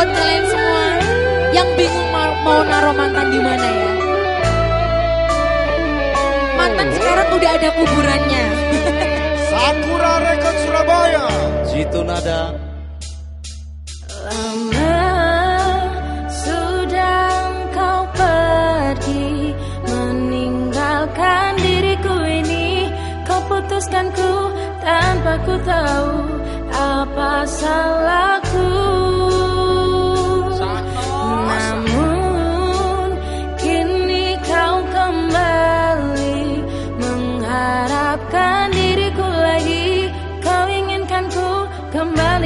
buat kalian semua yang bingung mau, mau naruh mantan di mana ya. Mantan oh. sekarang udah ada kuburannya. Sakura Record Surabaya. Jitu nada. Lama sudah kau pergi meninggalkan diriku ini. Kau tanpa ku tahu apa salahku.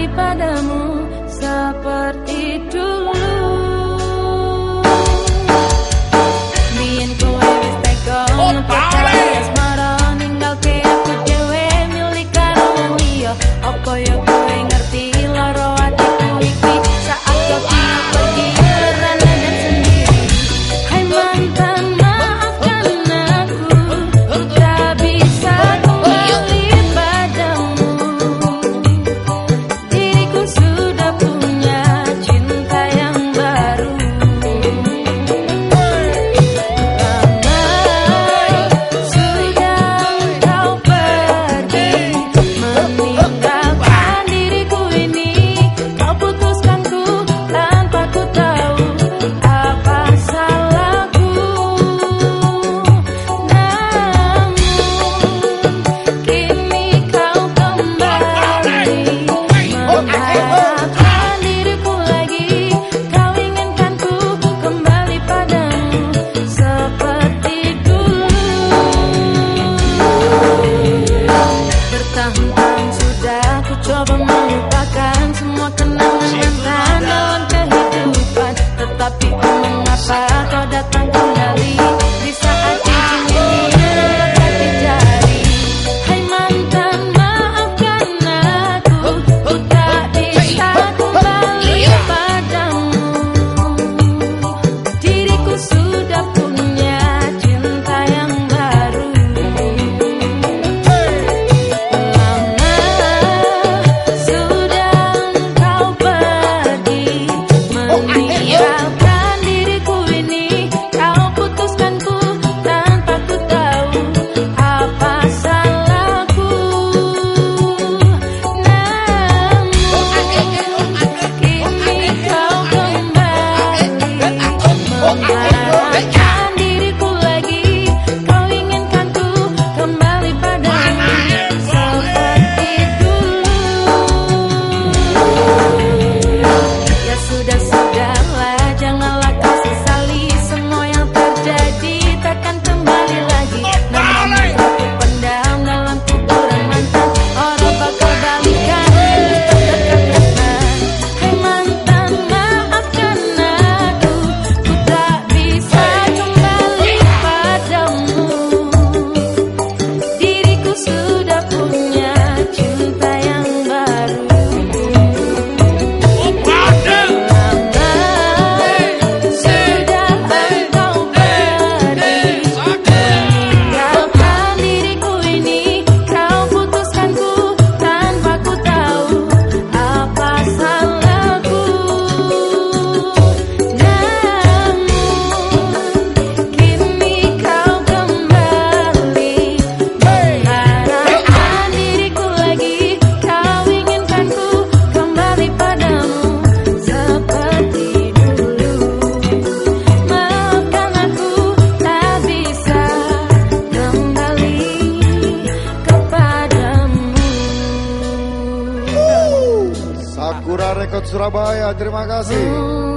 daripada Record Surabaya. Terima kasih.